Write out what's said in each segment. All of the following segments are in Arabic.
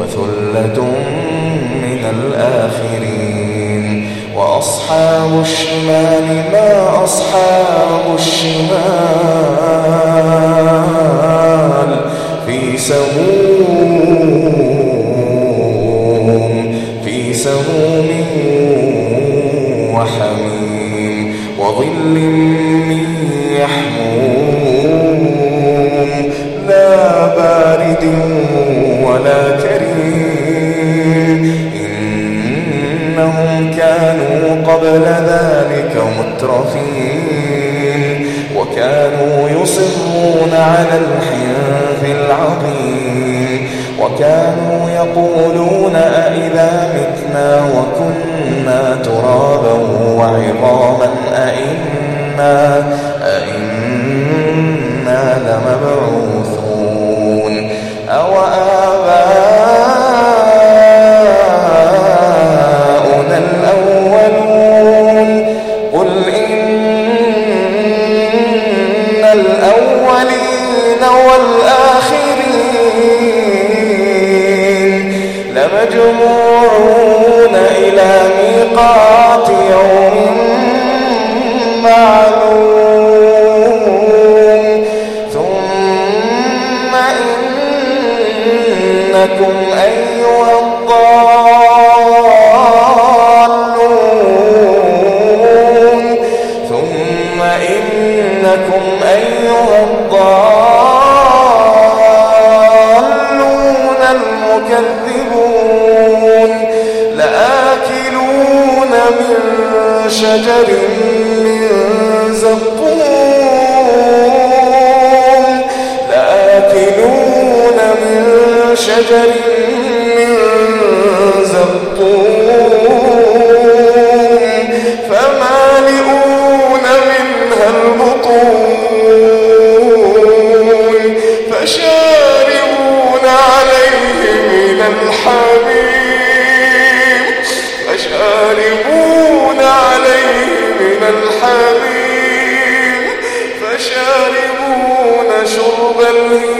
وثلة من الآخرين. وأصحاب الشمال ما أصحاب الشمال في سموم في سموم وحميم. وظل أئذا متنا وكنا ترابا وعظاما أئنا, أئنا لمبعوثون أو آباؤنا الأولون قل إن الأولين والآخرين لمجموعون إلى ميقات يوم معلوم. ثم إنكم شرب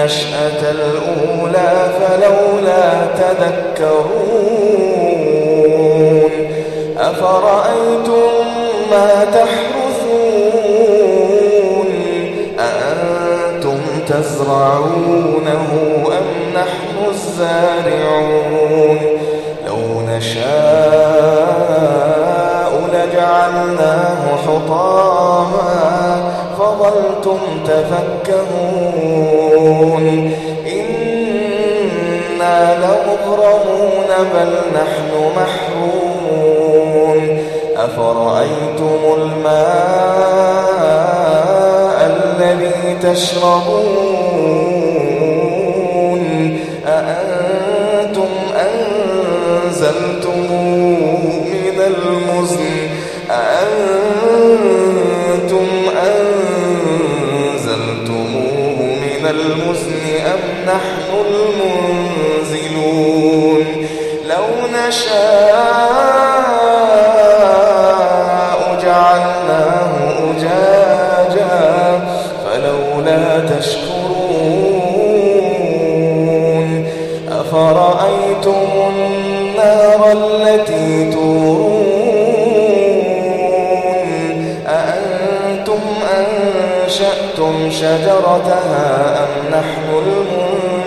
النشأة الأولى فلولا تذكرون أفرأيتم ما تحرثون أأنتم تزرعونه أم نحن الزارعون لو نشاء لجعلناه حطاما فظلتم تفكهون إنا لمغرمون بل نحن محرومون. أفرأيتم الماء الذي تشربون؟ المنزلون لو نشاء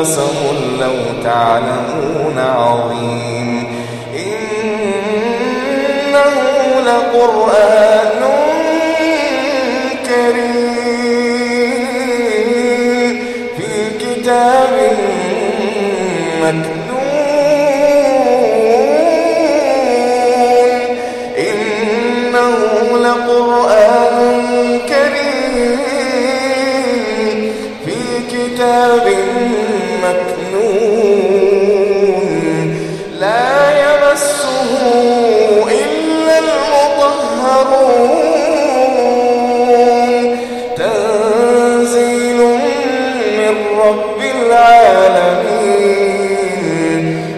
لقسم لو تعلمون عظيم. إنه لقرآن كريم في كتاب مكنون. إنه لقرآن العالمين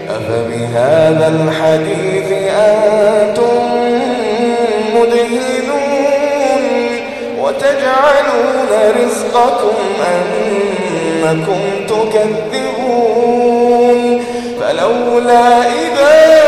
أفبهذا الحديث أنتم مدهنون وتجعلون رزقكم أنكم تكذبون. فلولا إذا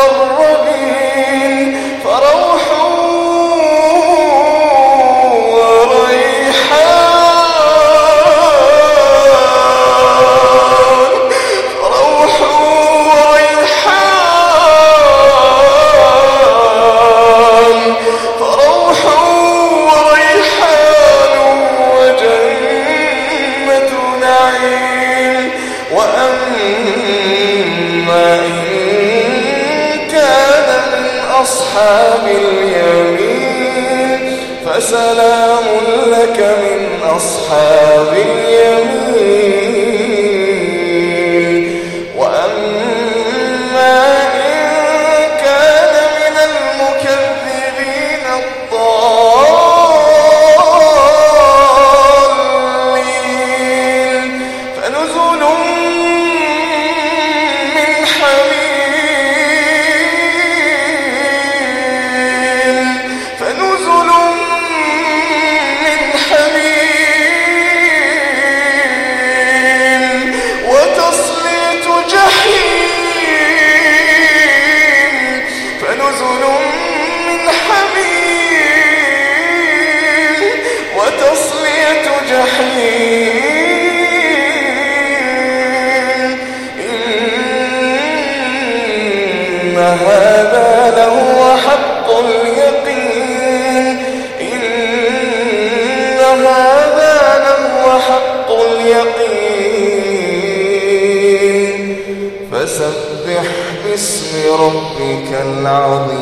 أصحاب هذا لهو حق اليقين. إن هذا لهو حق اليقين. فسبح باسم ربك العظيم.